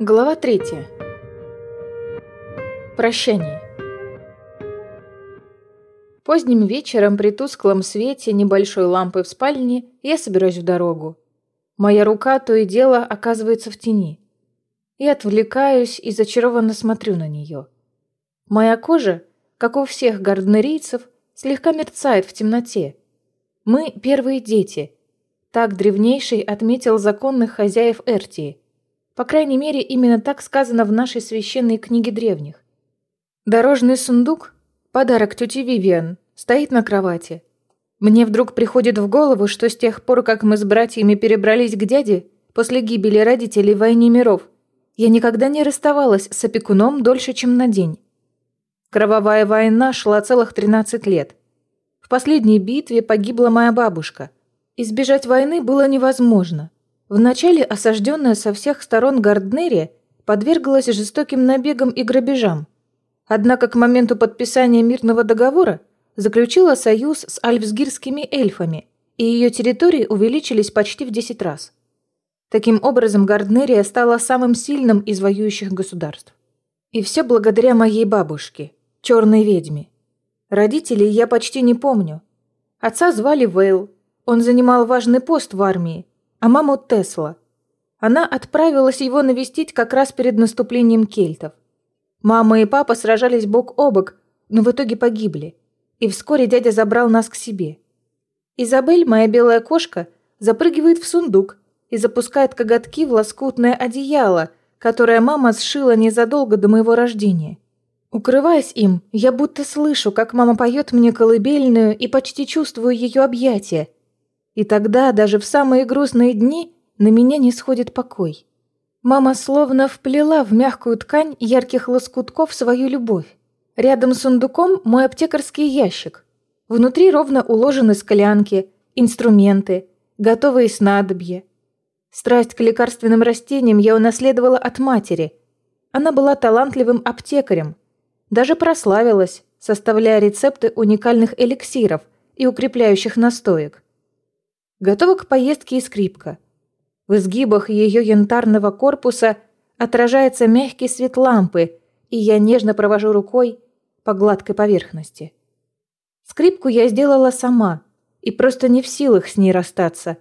Глава 3. Прощание. Поздним вечером при тусклом свете небольшой лампы в спальне я собираюсь в дорогу. Моя рука то и дело оказывается в тени. Я отвлекаюсь и зачарованно смотрю на нее. Моя кожа, как у всех гарднерийцев, слегка мерцает в темноте. Мы первые дети. Так древнейший отметил законных хозяев Эртии – по крайней мере, именно так сказано в нашей священной книге древних. Дорожный сундук, подарок тети Вивиан, стоит на кровати. Мне вдруг приходит в голову, что с тех пор, как мы с братьями перебрались к дяде, после гибели родителей в войне миров, я никогда не расставалась с опекуном дольше, чем на день. Кровавая война шла целых 13 лет. В последней битве погибла моя бабушка. Избежать войны было невозможно. Вначале осажденная со всех сторон Гарднерия подверглась жестоким набегам и грабежам. Однако к моменту подписания мирного договора заключила союз с альфсгирскими эльфами, и ее территории увеличились почти в 10 раз. Таким образом, Гарднерия стала самым сильным из воюющих государств. И все благодаря моей бабушке, черной ведьме. Родителей я почти не помню. Отца звали Вейл, он занимал важный пост в армии, а маму Тесла. Она отправилась его навестить как раз перед наступлением кельтов. Мама и папа сражались бок о бок, но в итоге погибли. И вскоре дядя забрал нас к себе. Изабель, моя белая кошка, запрыгивает в сундук и запускает коготки в лоскутное одеяло, которое мама сшила незадолго до моего рождения. Укрываясь им, я будто слышу, как мама поет мне колыбельную и почти чувствую ее объятия, и тогда, даже в самые грустные дни, на меня не сходит покой. Мама словно вплела в мягкую ткань ярких лоскутков свою любовь. Рядом с сундуком мой аптекарский ящик. Внутри ровно уложены склянки, инструменты, готовые снадобья. Страсть к лекарственным растениям я унаследовала от матери. Она была талантливым аптекарем. Даже прославилась, составляя рецепты уникальных эликсиров и укрепляющих настоек. Готова к поездке и скрипка. В изгибах ее янтарного корпуса отражается мягкий свет лампы, и я нежно провожу рукой по гладкой поверхности. Скрипку я сделала сама и просто не в силах с ней расстаться.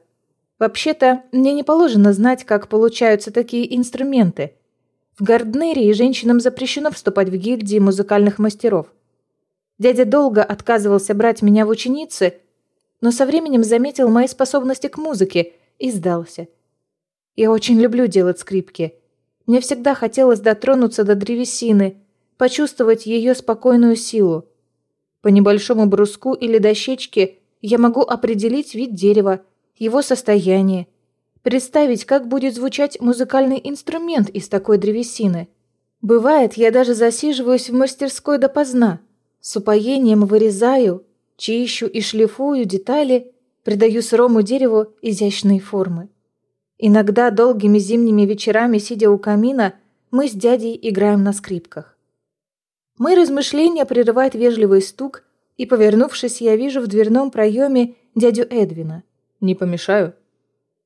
Вообще-то, мне не положено знать, как получаются такие инструменты. В Гарднерии женщинам запрещено вступать в гильдии музыкальных мастеров. Дядя долго отказывался брать меня в ученицы, но со временем заметил мои способности к музыке и сдался. Я очень люблю делать скрипки. Мне всегда хотелось дотронуться до древесины, почувствовать ее спокойную силу. По небольшому бруску или дощечке я могу определить вид дерева, его состояние, представить, как будет звучать музыкальный инструмент из такой древесины. Бывает, я даже засиживаюсь в мастерской допоздна, с упоением вырезаю, чищу и шлифую детали, придаю сырому дереву изящные формы. Иногда долгими зимними вечерами, сидя у камина, мы с дядей играем на скрипках. Мои размышления прерывает вежливый стук, и, повернувшись, я вижу в дверном проеме дядю Эдвина. «Не помешаю?»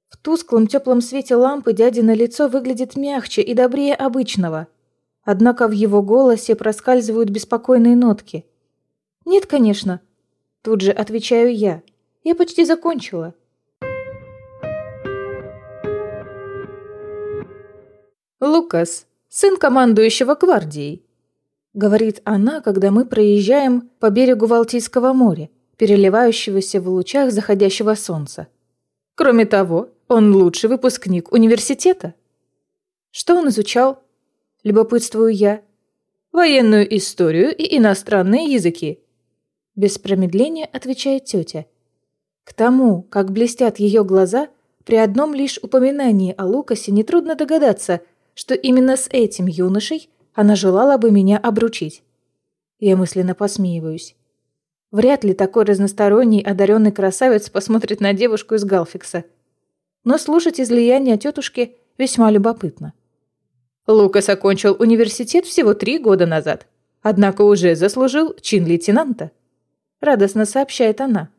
В тусклом теплом свете лампы дядино лицо выглядит мягче и добрее обычного. Однако в его голосе проскальзывают беспокойные нотки. «Нет, конечно. Тут же отвечаю я. Я почти закончила. «Лукас, сын командующего гвардией», — говорит она, когда мы проезжаем по берегу Балтийского моря, переливающегося в лучах заходящего солнца. Кроме того, он лучший выпускник университета. Что он изучал? Любопытствую я. Военную историю и иностранные языки. Без промедления отвечает тетя. К тому, как блестят ее глаза, при одном лишь упоминании о Лукасе нетрудно догадаться, что именно с этим юношей она желала бы меня обручить. Я мысленно посмеиваюсь. Вряд ли такой разносторонний одаренный красавец посмотрит на девушку из Галфикса. Но слушать излияние тетушки весьма любопытно. Лукас окончил университет всего три года назад, однако уже заслужил чин лейтенанта. – радостно сообщает она.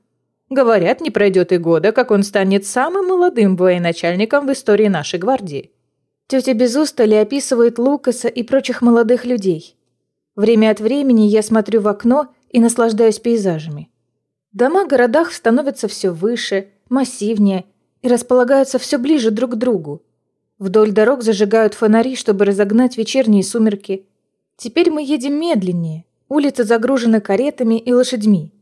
Говорят, не пройдет и года, как он станет самым молодым военачальником в истории нашей гвардии. Тетя без устали описывает Лукаса и прочих молодых людей. Время от времени я смотрю в окно и наслаждаюсь пейзажами. Дома в городах становятся все выше, массивнее и располагаются все ближе друг к другу. Вдоль дорог зажигают фонари, чтобы разогнать вечерние сумерки. Теперь мы едем медленнее. Улицы загружены каретами и лошадьми.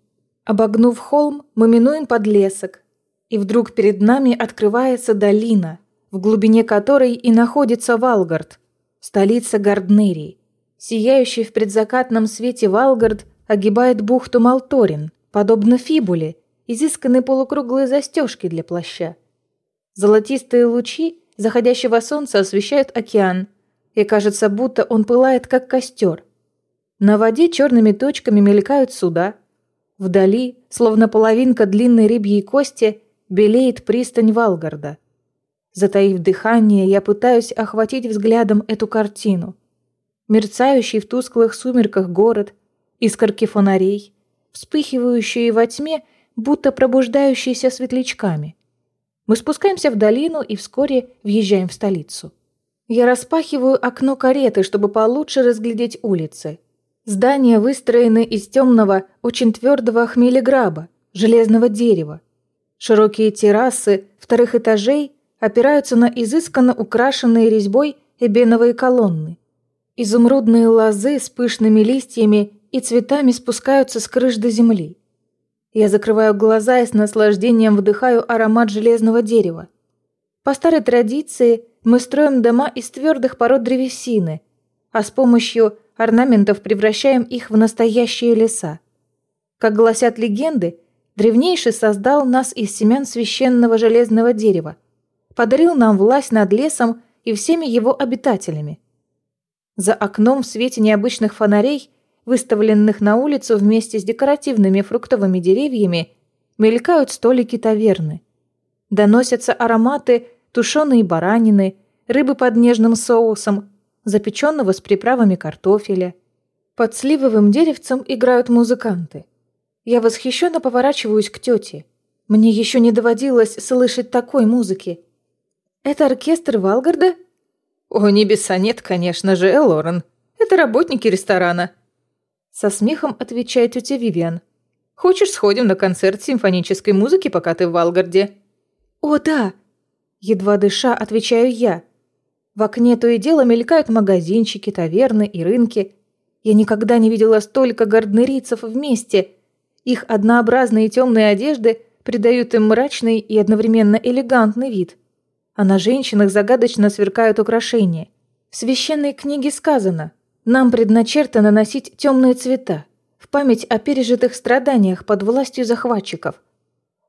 Обогнув холм, мы минуем подлесок. И вдруг перед нами открывается долина, в глубине которой и находится Валгард, столица Гарднерии. Сияющий в предзакатном свете Валгард огибает бухту Малторин, подобно фибуле, изысканной полукруглой застежки для плаща. Золотистые лучи заходящего солнца освещают океан, и кажется, будто он пылает, как костер. На воде черными точками мелькают суда. Вдали, словно половинка длинной рыбьей кости, белеет пристань Валгарда. Затаив дыхание, я пытаюсь охватить взглядом эту картину. Мерцающий в тусклых сумерках город, искорки фонарей, вспыхивающие во тьме, будто пробуждающиеся светлячками. Мы спускаемся в долину и вскоре въезжаем в столицу. Я распахиваю окно кареты, чтобы получше разглядеть улицы. Здания выстроены из темного, очень твердого хмелеграба, железного дерева. Широкие террасы вторых этажей опираются на изысканно украшенные резьбой эбеновые колонны. Изумрудные лозы с пышными листьями и цветами спускаются с крыш до земли. Я закрываю глаза и с наслаждением вдыхаю аромат железного дерева. По старой традиции мы строим дома из твердых пород древесины, а с помощью орнаментов превращаем их в настоящие леса. Как гласят легенды, древнейший создал нас из семян священного железного дерева, подарил нам власть над лесом и всеми его обитателями. За окном в свете необычных фонарей, выставленных на улицу вместе с декоративными фруктовыми деревьями, мелькают столики таверны. Доносятся ароматы тушеной баранины, рыбы под нежным соусом, запеченного с приправами картофеля. Под сливовым деревцем играют музыканты. Я восхищенно поворачиваюсь к тете. Мне еще не доводилось слышать такой музыки. Это оркестр Валгарда? О, небеса нет, конечно же, Элорен. Это работники ресторана. Со смехом отвечает тетя Вивиан. Хочешь, сходим на концерт симфонической музыки, пока ты в Валгарде? О, да! Едва дыша, отвечаю я. В окне то и дело мелькают магазинчики, таверны и рынки. Я никогда не видела столько гарднерийцев вместе. Их однообразные темные одежды придают им мрачный и одновременно элегантный вид. А на женщинах загадочно сверкают украшения. В священной книге сказано «Нам предначертано носить темные цвета, в память о пережитых страданиях под властью захватчиков».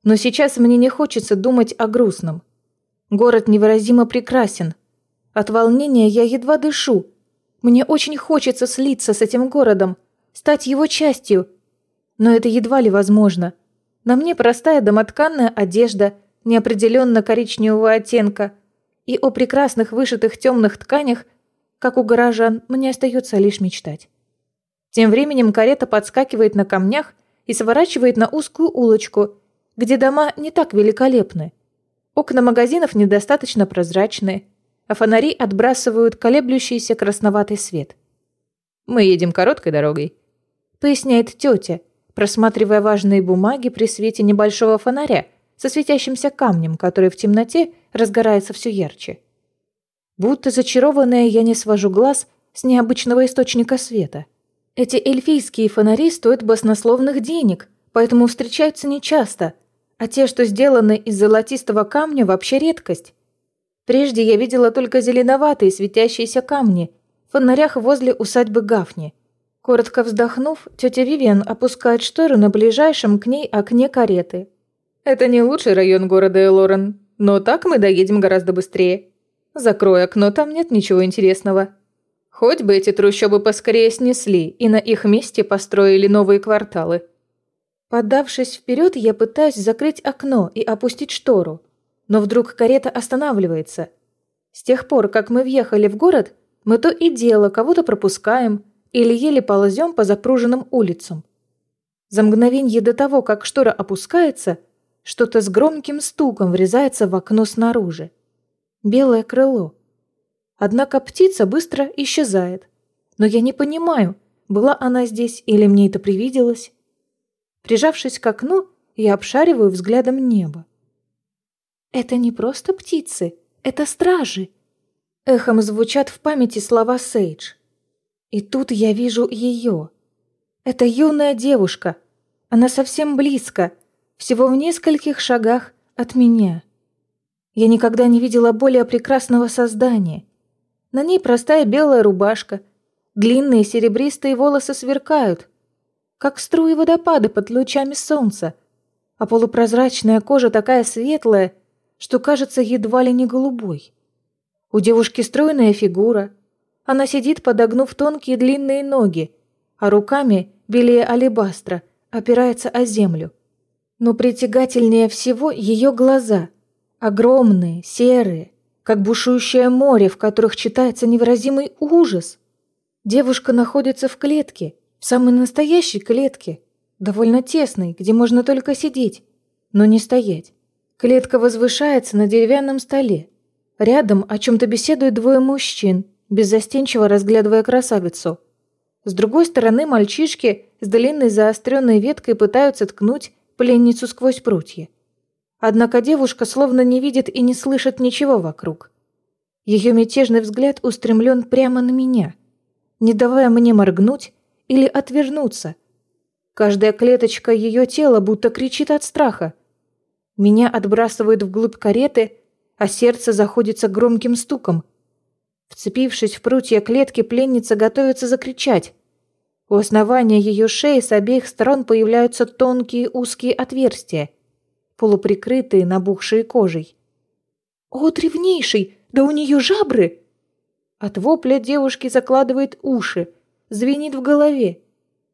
Но сейчас мне не хочется думать о грустном. Город невыразимо прекрасен, от волнения я едва дышу. Мне очень хочется слиться с этим городом, стать его частью. Но это едва ли возможно. На мне простая домотканная одежда неопределенно коричневого оттенка, и о прекрасных вышитых темных тканях, как у горожан, мне остается лишь мечтать. Тем временем карета подскакивает на камнях и сворачивает на узкую улочку, где дома не так великолепны. Окна магазинов недостаточно прозрачные, а фонари отбрасывают колеблющийся красноватый свет. «Мы едем короткой дорогой», — поясняет тетя, просматривая важные бумаги при свете небольшого фонаря со светящимся камнем, который в темноте разгорается все ярче. Будто зачарованная я не свожу глаз с необычного источника света. Эти эльфийские фонари стоят баснословных денег, поэтому встречаются нечасто, а те, что сделаны из золотистого камня, вообще редкость. Прежде я видела только зеленоватые светящиеся камни в фонарях возле усадьбы Гафни. Коротко вздохнув, тетя Вивиан опускает штору на ближайшем к ней окне кареты. «Это не лучший район города Элорен, но так мы доедем гораздо быстрее. Закрой окно, там нет ничего интересного. Хоть бы эти трущобы поскорее снесли и на их месте построили новые кварталы». Подавшись вперед, я пытаюсь закрыть окно и опустить штору, но вдруг карета останавливается. С тех пор, как мы въехали в город, мы то и дело кого-то пропускаем или еле ползем по запруженным улицам. За мгновенье до того, как штора опускается, что-то с громким стуком врезается в окно снаружи. Белое крыло. Однако птица быстро исчезает. Но я не понимаю, была она здесь или мне это привиделось. Прижавшись к окну, я обшариваю взглядом небо. Это не просто птицы, это стражи. Эхом звучат в памяти слова Сейдж. И тут я вижу ее. Это юная девушка. Она совсем близко, всего в нескольких шагах от меня. Я никогда не видела более прекрасного создания. На ней простая белая рубашка, длинные серебристые волосы сверкают, как струи водопада под лучами солнца, а полупрозрачная кожа такая светлая, что кажется едва ли не голубой. У девушки стройная фигура. Она сидит, подогнув тонкие длинные ноги, а руками, белее алебастра, опирается о землю. Но притягательнее всего ее глаза. Огромные, серые, как бушующее море, в которых читается невыразимый ужас. Девушка находится в клетке, в самой настоящей клетке, довольно тесной, где можно только сидеть, но не стоять. Клетка возвышается на деревянном столе. Рядом о чем-то беседуют двое мужчин, беззастенчиво разглядывая красавицу. С другой стороны мальчишки с длинной заостренной веткой пытаются ткнуть пленницу сквозь прутья. Однако девушка словно не видит и не слышит ничего вокруг. Ее мятежный взгляд устремлен прямо на меня, не давая мне моргнуть или отвернуться. Каждая клеточка ее тела будто кричит от страха. Меня отбрасывают вглубь кареты, а сердце заходится громким стуком. Вцепившись в прутья клетки, пленница готовится закричать. У основания ее шеи с обеих сторон появляются тонкие узкие отверстия, полуприкрытые набухшей кожей. «О, древнейший! Да у нее жабры!» От вопля девушки закладывает уши, звенит в голове.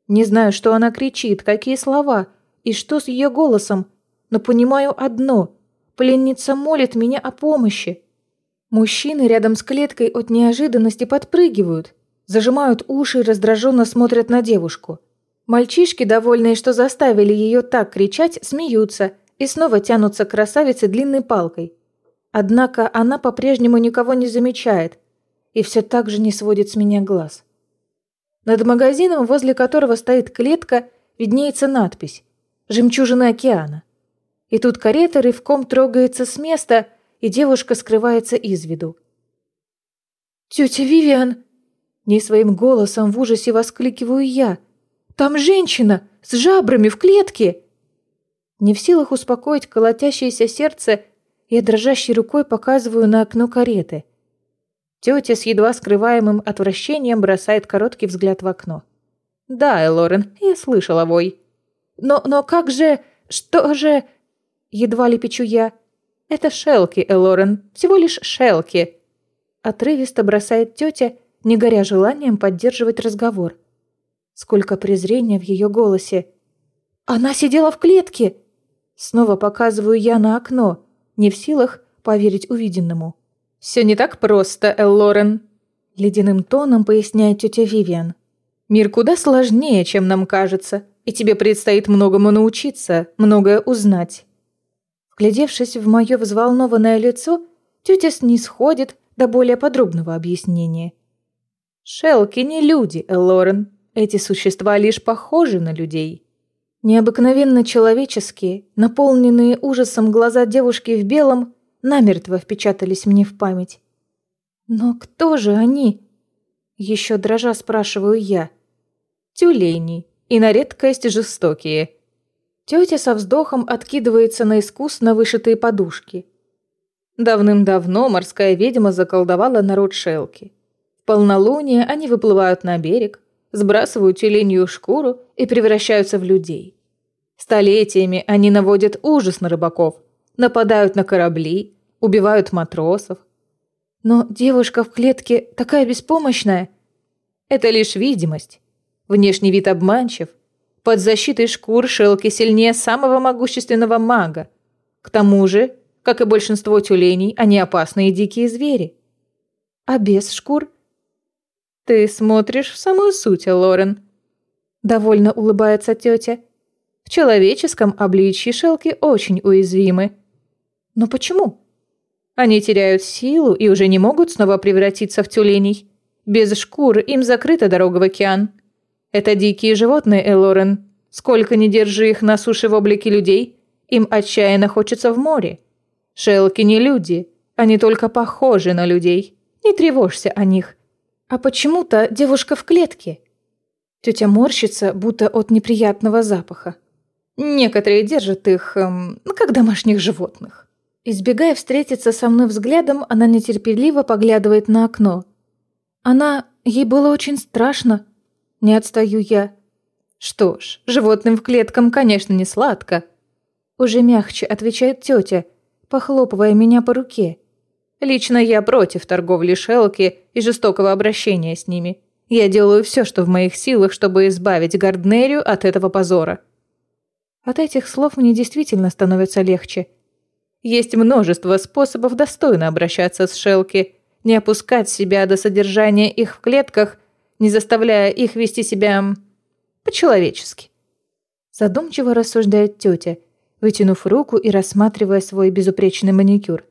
Не знаю, что она кричит, какие слова и что с ее голосом, но понимаю одно – пленница молит меня о помощи. Мужчины рядом с клеткой от неожиданности подпрыгивают – зажимают уши и раздраженно смотрят на девушку. Мальчишки, довольные, что заставили ее так кричать, смеются и снова тянутся к красавице длинной палкой. Однако она по-прежнему никого не замечает и все так же не сводит с меня глаз. Над магазином, возле которого стоит клетка, виднеется надпись «Жемчужина океана». И тут карета рывком трогается с места, и девушка скрывается из виду. «Тетя Вивиан!» Не своим голосом в ужасе воскликиваю я. «Там женщина! С жабрами в клетке!» Не в силах успокоить колотящееся сердце, я дрожащей рукой показываю на окно кареты. Тетя с едва скрываемым отвращением бросает короткий взгляд в окно. «Да, Элорен, я слышала вой». «Но, но как же... что же...» Едва ли печу я. «Это шелки, Элорен, всего лишь шелки». Отрывисто бросает тетя не горя желанием поддерживать разговор. Сколько презрения в ее голосе. «Она сидела в клетке!» Снова показываю я на окно, не в силах поверить увиденному. «Все не так просто, Эллорен», — ледяным тоном поясняет тетя Вивиан. «Мир куда сложнее, чем нам кажется, и тебе предстоит многому научиться, многое узнать». Вглядевшись в мое взволнованное лицо, тетя снисходит до более подробного объяснения. Шелки не люди, Элорен. Эти существа лишь похожи на людей. Необыкновенно человеческие, наполненные ужасом глаза девушки в белом, намертво впечатались мне в память. «Но кто же они?» Еще дрожа спрашиваю я. «Тюлени, и на редкость жестокие». Тетя со вздохом откидывается на искусно вышитые подушки. Давным-давно морская ведьма заколдовала народ Шелки полнолуние они выплывают на берег, сбрасывают тюленью шкуру и превращаются в людей. Столетиями они наводят ужас на рыбаков, нападают на корабли, убивают матросов. Но девушка в клетке такая беспомощная. Это лишь видимость. Внешний вид обманчив. Под защитой шкур шелки сильнее самого могущественного мага. К тому же, как и большинство тюленей, они опасные дикие звери. А без шкур «Ты смотришь в самую суть, Лорен», — довольно улыбается тетя. «В человеческом обличье шелки очень уязвимы». «Но почему?» Они теряют силу и уже не могут снова превратиться в тюленей. Без шкур им закрыта дорога в океан. Это дикие животные, Элорен. Сколько ни держи их на суше в облике людей, им отчаянно хочется в море. Шелки не люди, они только похожи на людей. Не тревожься о них. А почему-то девушка в клетке. Тетя морщится, будто от неприятного запаха. Некоторые держат их, эм, как домашних животных. Избегая встретиться со мной взглядом, она нетерпеливо поглядывает на окно. Она... Ей было очень страшно. Не отстаю я. Что ж, животным в клеткам, конечно, не сладко. Уже мягче отвечает тетя, похлопывая меня по руке. Лично я против торговли шелки и жестокого обращения с ними. Я делаю все, что в моих силах, чтобы избавить Гарднерию от этого позора. От этих слов мне действительно становится легче. Есть множество способов достойно обращаться с шелки, не опускать себя до содержания их в клетках, не заставляя их вести себя по-человечески. Задумчиво рассуждает тетя, вытянув руку и рассматривая свой безупречный маникюр.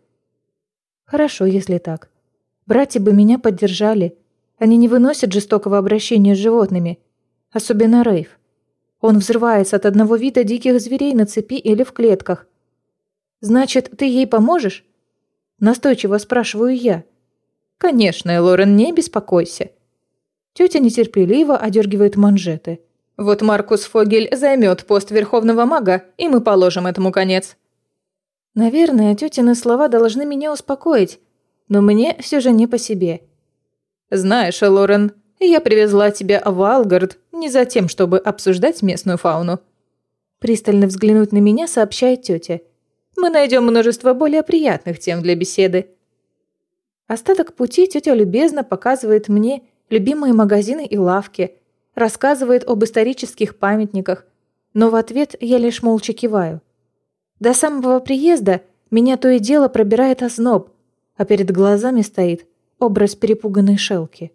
Хорошо, если так. Братья бы меня поддержали. Они не выносят жестокого обращения с животными. Особенно Рейв. Он взрывается от одного вида диких зверей на цепи или в клетках. «Значит, ты ей поможешь?» Настойчиво спрашиваю я. «Конечно, Лорен, не беспокойся». Тетя нетерпеливо одергивает манжеты. «Вот Маркус Фогель займет пост Верховного Мага, и мы положим этому конец». Наверное, тетины слова должны меня успокоить, но мне все же не по себе. «Знаешь, Лорен, я привезла тебя в Алгард не за тем, чтобы обсуждать местную фауну». Пристально взглянуть на меня сообщает тетя. «Мы найдем множество более приятных тем для беседы». Остаток пути тетя любезно показывает мне любимые магазины и лавки, рассказывает об исторических памятниках, но в ответ я лишь молча киваю. До самого приезда меня то и дело пробирает озноб, а перед глазами стоит образ перепуганной шелки.